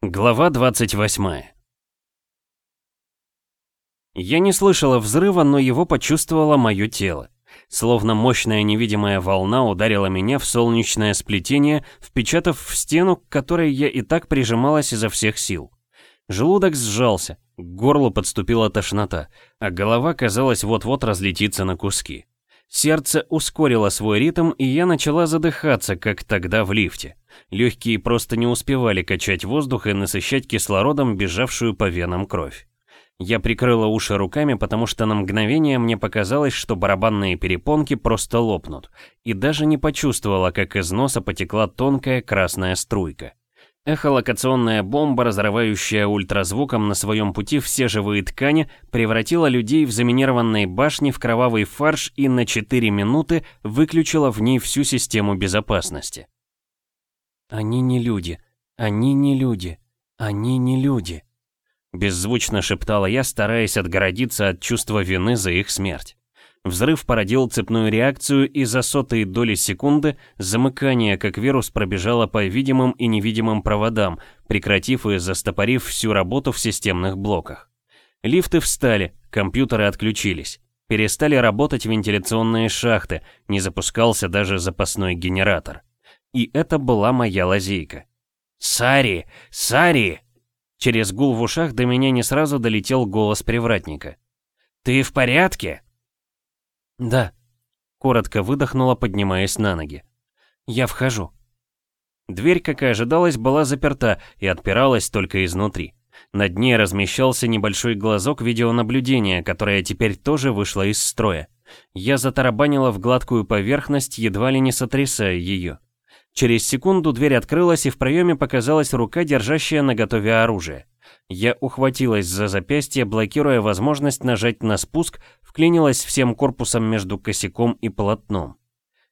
Глава 28 Я не слышала взрыва, но его почувствовало мое тело. Словно мощная невидимая волна ударила меня в солнечное сплетение, впечатав в стену, к которой я и так прижималась изо всех сил. Желудок сжался, к горлу подступила тошнота, а голова, казалось, вот-вот разлетится на куски. Сердце ускорило свой ритм, и я начала задыхаться, как тогда в лифте. Легкие просто не успевали качать воздух и насыщать кислородом бежавшую по венам кровь. Я прикрыла уши руками, потому что на мгновение мне показалось, что барабанные перепонки просто лопнут, и даже не почувствовала, как из носа потекла тонкая красная струйка. Эхолокационная бомба, разрывающая ультразвуком на своем пути все живые ткани, превратила людей в заминированные башни в кровавый фарш и на 4 минуты выключила в ней всю систему безопасности. «Они не люди, они не люди, они не люди», беззвучно шептала я, стараясь отгородиться от чувства вины за их смерть. Взрыв породил цепную реакцию, и за сотые доли секунды замыкание, как вирус, пробежало по видимым и невидимым проводам, прекратив и застопорив всю работу в системных блоках. Лифты встали, компьютеры отключились. Перестали работать вентиляционные шахты, не запускался даже запасной генератор. И это была моя лазейка. «Сари! Сари!» Через гул в ушах до меня не сразу долетел голос привратника. «Ты в порядке?» «Да», — коротко выдохнула, поднимаясь на ноги. «Я вхожу». Дверь, как и ожидалось, была заперта и отпиралась только изнутри. Над ней размещался небольшой глазок видеонаблюдения, которое теперь тоже вышло из строя. Я затарабанила в гладкую поверхность, едва ли не сотрясая ее. Через секунду дверь открылась, и в проеме показалась рука, держащая наготове оружие. Я ухватилась за запястье, блокируя возможность нажать на спуск, вклинилась всем корпусом между косяком и полотном.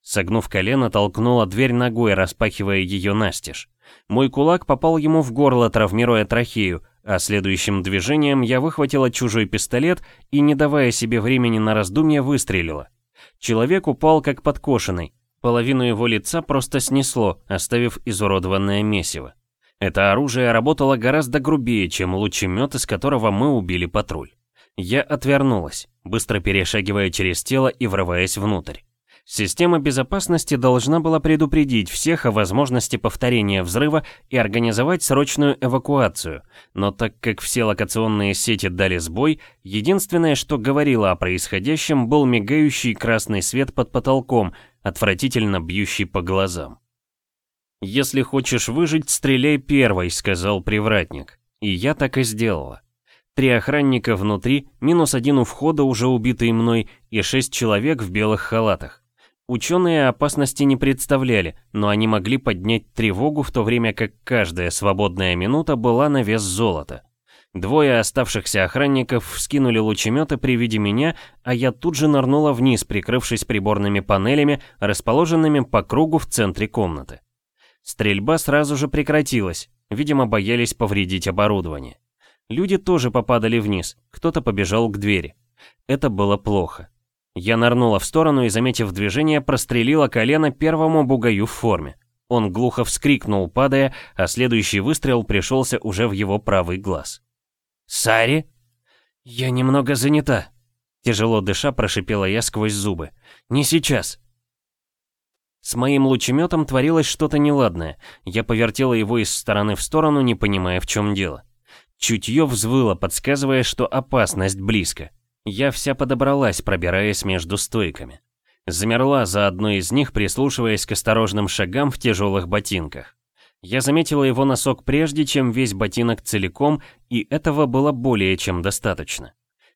Согнув колено, толкнула дверь ногой, распахивая ее настежь. Мой кулак попал ему в горло, травмируя трахею, а следующим движением я выхватила чужой пистолет и, не давая себе времени на раздумья, выстрелила. Человек упал как подкошенный. Половину его лица просто снесло, оставив изуродованное месиво. Это оружие работало гораздо грубее, чем лучемет, из которого мы убили патруль. Я отвернулась, быстро перешагивая через тело и врываясь внутрь. Система безопасности должна была предупредить всех о возможности повторения взрыва и организовать срочную эвакуацию, но так как все локационные сети дали сбой, единственное, что говорило о происходящем, был мигающий красный свет под потолком, отвратительно бьющий по глазам. «Если хочешь выжить, стреляй первой», — сказал привратник. И я так и сделала. Три охранника внутри, минус один у входа, уже убитый мной, и шесть человек в белых халатах. Ученые опасности не представляли, но они могли поднять тревогу, в то время как каждая свободная минута была на вес золота. Двое оставшихся охранников вскинули лучеметы при виде меня, а я тут же нырнула вниз, прикрывшись приборными панелями, расположенными по кругу в центре комнаты. Стрельба сразу же прекратилась, видимо, боялись повредить оборудование. Люди тоже попадали вниз, кто-то побежал к двери. Это было плохо. Я нырнула в сторону и, заметив движение, прострелила колено первому бугаю в форме. Он глухо вскрикнул, падая, а следующий выстрел пришелся уже в его правый глаз. «Сари?» «Я немного занята», — тяжело дыша прошипела я сквозь зубы. «Не сейчас». С моим лучеметом творилось что-то неладное. Я повертела его из стороны в сторону, не понимая, в чем дело. Чутье взвыло, подсказывая, что опасность близко. Я вся подобралась, пробираясь между стойками. Замерла за одной из них, прислушиваясь к осторожным шагам в тяжелых ботинках. Я заметила его носок прежде, чем весь ботинок целиком, и этого было более чем достаточно.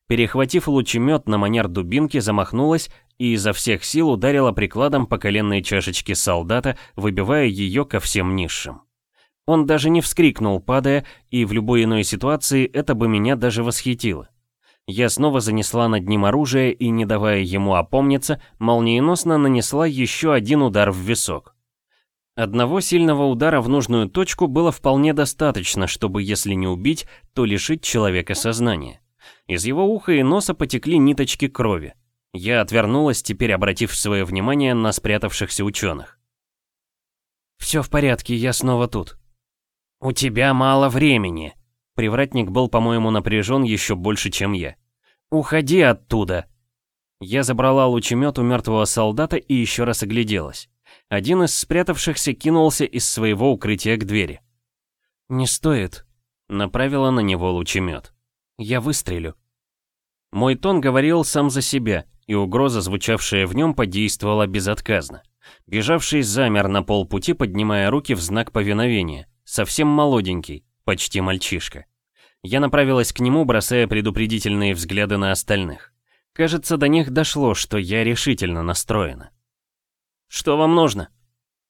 Перехватив лучемет на манер дубинки, замахнулась и изо всех сил ударила прикладом по коленной чашечке солдата, выбивая ее ко всем низшим. Он даже не вскрикнул, падая, и в любой иной ситуации это бы меня даже восхитило. Я снова занесла над ним оружие и, не давая ему опомниться, молниеносно нанесла еще один удар в висок. Одного сильного удара в нужную точку было вполне достаточно, чтобы, если не убить, то лишить человека сознания. Из его уха и носа потекли ниточки крови. Я отвернулась, теперь обратив свое внимание на спрятавшихся ученых. «Все в порядке, я снова тут». «У тебя мало времени». Привратник был, по-моему, напряжен еще больше, чем я. «Уходи оттуда!» Я забрала лучемет у мертвого солдата и еще раз огляделась. Один из спрятавшихся кинулся из своего укрытия к двери. «Не стоит», — направила на него лучемет. «Я выстрелю». Мой тон говорил сам за себя, и угроза, звучавшая в нем, подействовала безотказно. Бежавший замер на полпути, поднимая руки в знак повиновения. Совсем молоденький, почти мальчишка. Я направилась к нему, бросая предупредительные взгляды на остальных. Кажется, до них дошло, что я решительно настроена. «Что вам нужно?»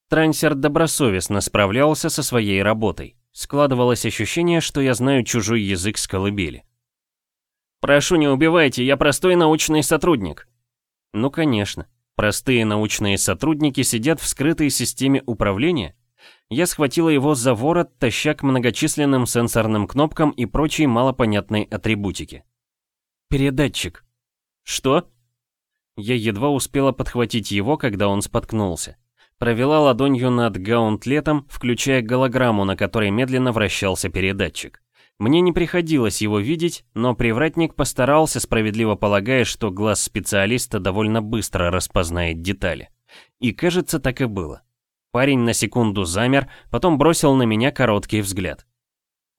Трансер добросовестно справлялся со своей работой. Складывалось ощущение, что я знаю чужой язык с колыбели. «Прошу, не убивайте, я простой научный сотрудник». Ну, конечно. Простые научные сотрудники сидят в скрытой системе управления? Я схватила его за ворот, таща к многочисленным сенсорным кнопкам и прочей малопонятной атрибутике. Передатчик. Что? Я едва успела подхватить его, когда он споткнулся. Провела ладонью над гаунтлетом, включая голограмму, на которой медленно вращался передатчик. Мне не приходилось его видеть, но привратник постарался, справедливо полагая, что глаз специалиста довольно быстро распознает детали. И кажется, так и было. Парень на секунду замер, потом бросил на меня короткий взгляд.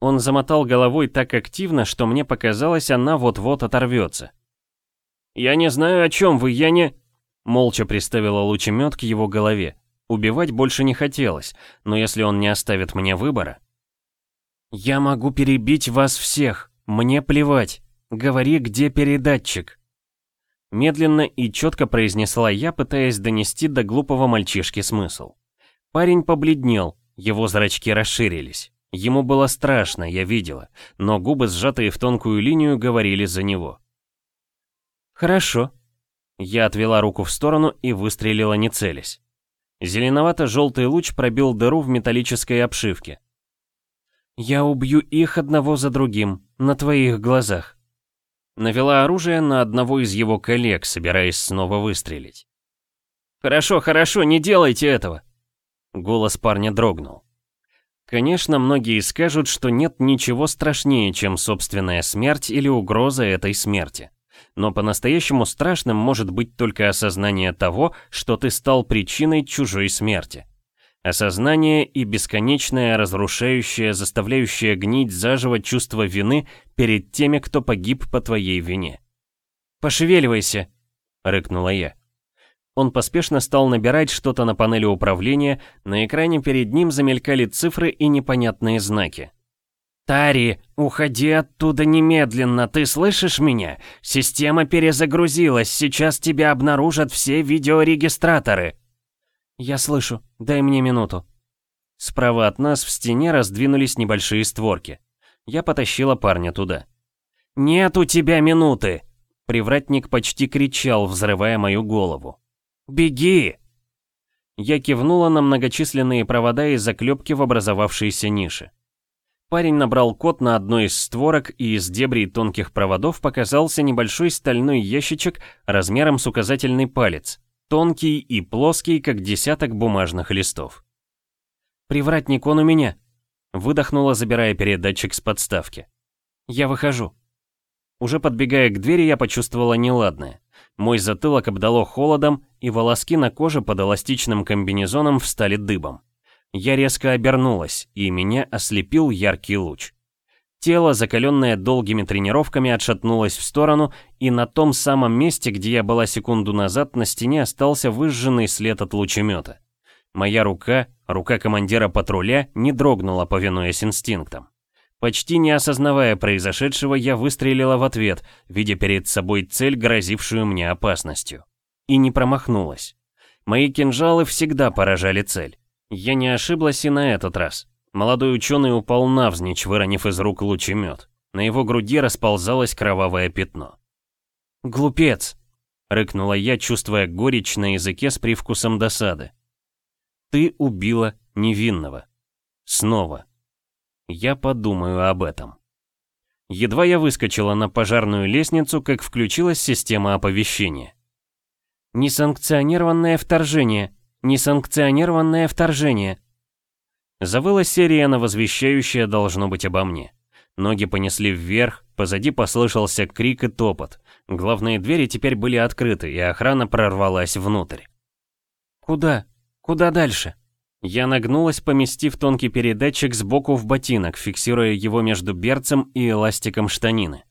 Он замотал головой так активно, что мне показалось, она вот-вот оторвется. «Я не знаю, о чем вы, я не...» Молча приставила лучемет к его голове. Убивать больше не хотелось, но если он не оставит мне выбора... «Я могу перебить вас всех, мне плевать. Говори, где передатчик». Медленно и четко произнесла я, пытаясь донести до глупого мальчишки смысл. Парень побледнел, его зрачки расширились. Ему было страшно, я видела, но губы, сжатые в тонкую линию, говорили за него. «Хорошо». Я отвела руку в сторону и выстрелила не целясь. Зеленовато-желтый луч пробил дыру в металлической обшивке. «Я убью их одного за другим, на твоих глазах». Навела оружие на одного из его коллег, собираясь снова выстрелить. «Хорошо, хорошо, не делайте этого!» Голос парня дрогнул. Конечно, многие скажут, что нет ничего страшнее, чем собственная смерть или угроза этой смерти. Но по-настоящему страшным может быть только осознание того, что ты стал причиной чужой смерти. Осознание и бесконечное разрушающее, заставляющее гнить заживо чувство вины перед теми, кто погиб по твоей вине. «Пошевеливайся!» — рыкнула я. Он поспешно стал набирать что-то на панели управления, на экране перед ним замелькали цифры и непонятные знаки. «Тари, уходи оттуда немедленно, ты слышишь меня? Система перезагрузилась, сейчас тебя обнаружат все видеорегистраторы». «Я слышу, дай мне минуту». Справа от нас в стене раздвинулись небольшие створки. Я потащила парня туда. «Нет у тебя минуты!» Привратник почти кричал, взрывая мою голову. «Беги!» Я кивнула на многочисленные провода и заклепки в образовавшейся нише. Парень набрал код на одной из створок, и из дебрей тонких проводов показался небольшой стальной ящичек размером с указательный палец, тонкий и плоский, как десяток бумажных листов. «Привратник, он у меня!» Выдохнула, забирая передатчик с подставки. «Я выхожу». Уже подбегая к двери, я почувствовала неладное. Мой затылок обдало холодом, и волоски на коже под эластичным комбинезоном встали дыбом. Я резко обернулась, и меня ослепил яркий луч. Тело, закаленное долгими тренировками, отшатнулось в сторону, и на том самом месте, где я была секунду назад, на стене остался выжженный след от лучемета. Моя рука, рука командира патруля, не дрогнула, повинуясь инстинктам. Почти не осознавая произошедшего, я выстрелила в ответ, видя перед собой цель, грозившую мне опасностью. И не промахнулась. Мои кинжалы всегда поражали цель. Я не ошиблась и на этот раз. Молодой ученый упал навзничь, выронив из рук лучемет. На его груди расползалось кровавое пятно. «Глупец!» — рыкнула я, чувствуя горечь на языке с привкусом досады. «Ты убила невинного. Снова». Я подумаю об этом. Едва я выскочила на пожарную лестницу, как включилась система оповещения. Несанкционированное вторжение. Несанкционированное вторжение. Завыла серия, возвещающая должно быть обо мне. Ноги понесли вверх, позади послышался крик и топот. Главные двери теперь были открыты, и охрана прорвалась внутрь. «Куда? Куда дальше?» Я нагнулась, поместив тонкий передатчик сбоку в ботинок, фиксируя его между берцем и эластиком штанины.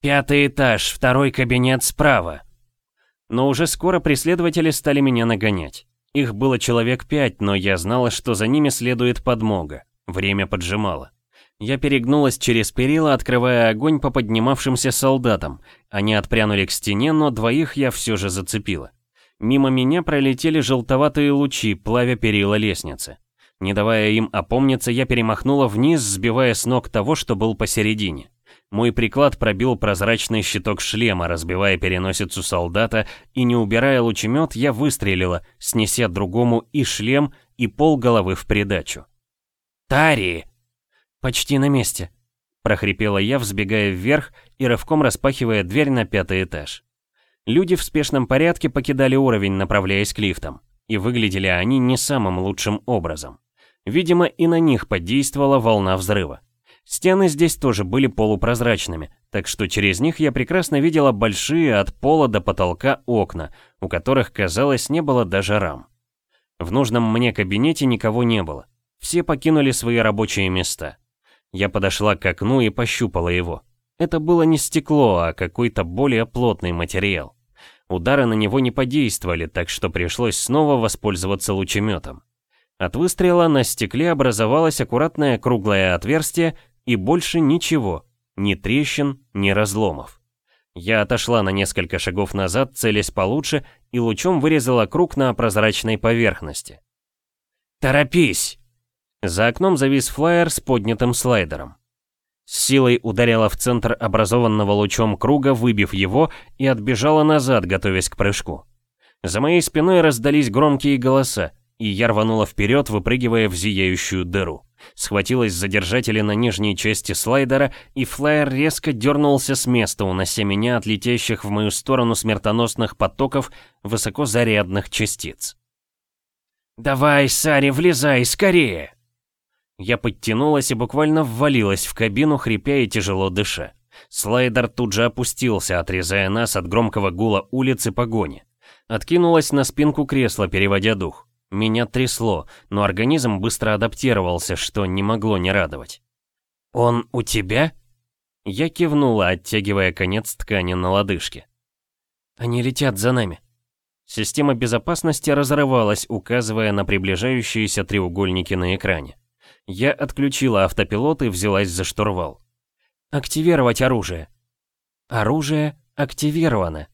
«Пятый этаж, второй кабинет справа». Но уже скоро преследователи стали меня нагонять. Их было человек пять, но я знала, что за ними следует подмога. Время поджимало. Я перегнулась через перила, открывая огонь по поднимавшимся солдатам. Они отпрянули к стене, но двоих я все же зацепила. Мимо меня пролетели желтоватые лучи, плавя перила лестницы. Не давая им опомниться, я перемахнула вниз, сбивая с ног того, что был посередине. Мой приклад пробил прозрачный щиток шлема, разбивая переносицу солдата, и не убирая лучемет, я выстрелила, снеся другому и шлем, и пол головы в придачу. «Тари!» «Почти на месте», — прохрипела я, взбегая вверх и рывком распахивая дверь на пятый этаж. Люди в спешном порядке покидали уровень, направляясь к лифтам, и выглядели они не самым лучшим образом. Видимо, и на них подействовала волна взрыва. Стены здесь тоже были полупрозрачными, так что через них я прекрасно видела большие от пола до потолка окна, у которых, казалось, не было даже рам. В нужном мне кабинете никого не было. Все покинули свои рабочие места. Я подошла к окну и пощупала его. Это было не стекло, а какой-то более плотный материал. Удары на него не подействовали, так что пришлось снова воспользоваться лучеметом. От выстрела на стекле образовалось аккуратное круглое отверстие и больше ничего, ни трещин, ни разломов. Я отошла на несколько шагов назад, целясь получше, и лучом вырезала круг на прозрачной поверхности. «Торопись!» За окном завис флайер с поднятым слайдером. С силой ударила в центр образованного лучом круга, выбив его, и отбежала назад, готовясь к прыжку. За моей спиной раздались громкие голоса, и я рванула вперед, выпрыгивая в зияющую дыру. Схватилась за держатели на нижней части слайдера, и флайер резко дернулся с места, унося меня от летящих в мою сторону смертоносных потоков высокозарядных частиц. «Давай, Сари, влезай, скорее!» Я подтянулась и буквально ввалилась в кабину, хрипя и тяжело дыша. Слайдер тут же опустился, отрезая нас от громкого гула улиц и погони. Откинулась на спинку кресла, переводя дух. Меня трясло, но организм быстро адаптировался, что не могло не радовать. «Он у тебя?» Я кивнула, оттягивая конец ткани на лодыжке. «Они летят за нами». Система безопасности разрывалась, указывая на приближающиеся треугольники на экране. Я отключила автопилот и взялась за штурвал. «Активировать оружие». Оружие активировано.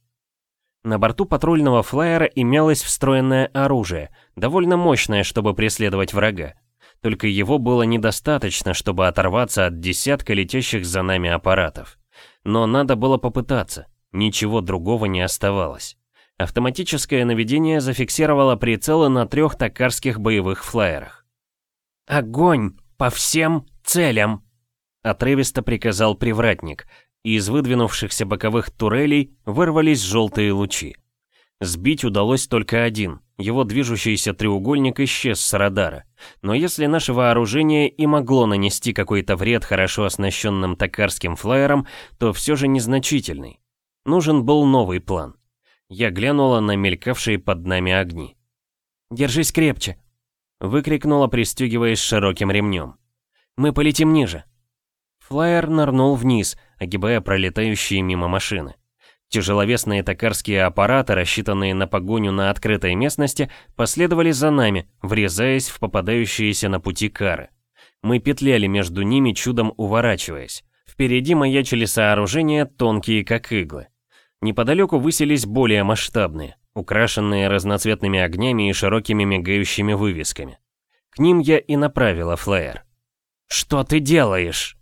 На борту патрульного флайера имелось встроенное оружие, довольно мощное, чтобы преследовать врага. Только его было недостаточно, чтобы оторваться от десятка летящих за нами аппаратов. Но надо было попытаться, ничего другого не оставалось. Автоматическое наведение зафиксировало прицелы на трех токарских боевых флайерах. «Огонь! По всем целям!» Отрывисто приказал привратник, и из выдвинувшихся боковых турелей вырвались желтые лучи. Сбить удалось только один. Его движущийся треугольник исчез с радара. Но если наше вооружение и могло нанести какой-то вред хорошо оснащенным токарским флайерам, то все же незначительный. Нужен был новый план. Я глянула на мелькавшие под нами огни. «Держись крепче», Выкрикнула, пристегиваясь широким ремнем. «Мы полетим ниже!» Флайер нырнул вниз, огибая пролетающие мимо машины. Тяжеловесные токарские аппараты, рассчитанные на погоню на открытой местности, последовали за нами, врезаясь в попадающиеся на пути кары. Мы петляли между ними, чудом уворачиваясь. Впереди маячили сооружения, тонкие как иглы. Неподалеку высились более масштабные украшенные разноцветными огнями и широкими мигающими вывесками. К ним я и направила флеер. «Что ты делаешь?»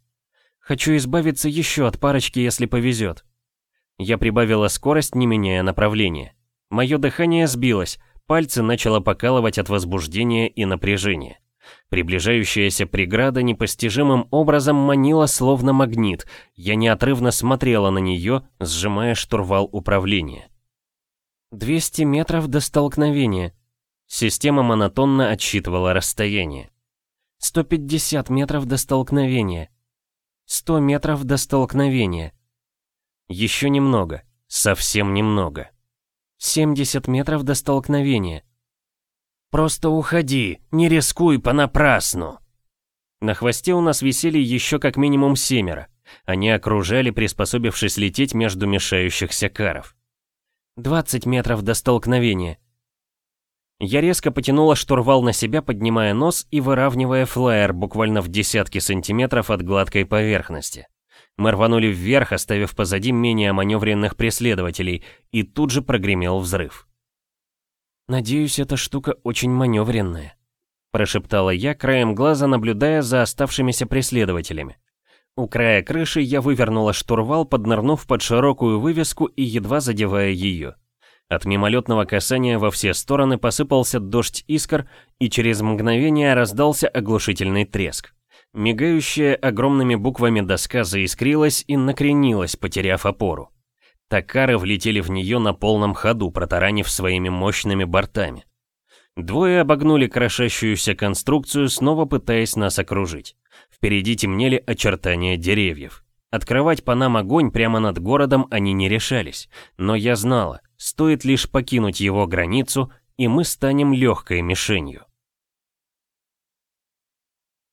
«Хочу избавиться еще от парочки, если повезет». Я прибавила скорость, не меняя направления. Мое дыхание сбилось, пальцы начало покалывать от возбуждения и напряжения. Приближающаяся преграда непостижимым образом манила словно магнит. Я неотрывно смотрела на нее, сжимая штурвал управления. 200 метров до столкновения. Система монотонно отсчитывала расстояние. 150 метров до столкновения. 100 метров до столкновения. Еще немного. Совсем немного. 70 метров до столкновения. «Просто уходи, не рискуй понапрасну!» На хвосте у нас висели еще как минимум семеро. Они окружали, приспособившись лететь между мешающихся каров. 20 метров до столкновения. Я резко потянула штурвал на себя, поднимая нос и выравнивая флайер буквально в десятки сантиметров от гладкой поверхности. Мы рванули вверх, оставив позади менее маневренных преследователей, и тут же прогремел взрыв. «Надеюсь, эта штука очень маневренная», — прошептала я, краем глаза наблюдая за оставшимися преследователями. У края крыши я вывернула штурвал, поднырнув под широкую вывеску и едва задевая ее. От мимолетного касания во все стороны посыпался дождь искр, и через мгновение раздался оглушительный треск. Мигающая огромными буквами доска заискрилась и накренилась, потеряв опору. Такары влетели в нее на полном ходу, протаранив своими мощными бортами. Двое обогнули крошащуюся конструкцию, снова пытаясь нас окружить. Впереди темнели очертания деревьев. Открывать по нам огонь прямо над городом они не решались, но я знала, стоит лишь покинуть его границу, и мы станем легкой мишенью.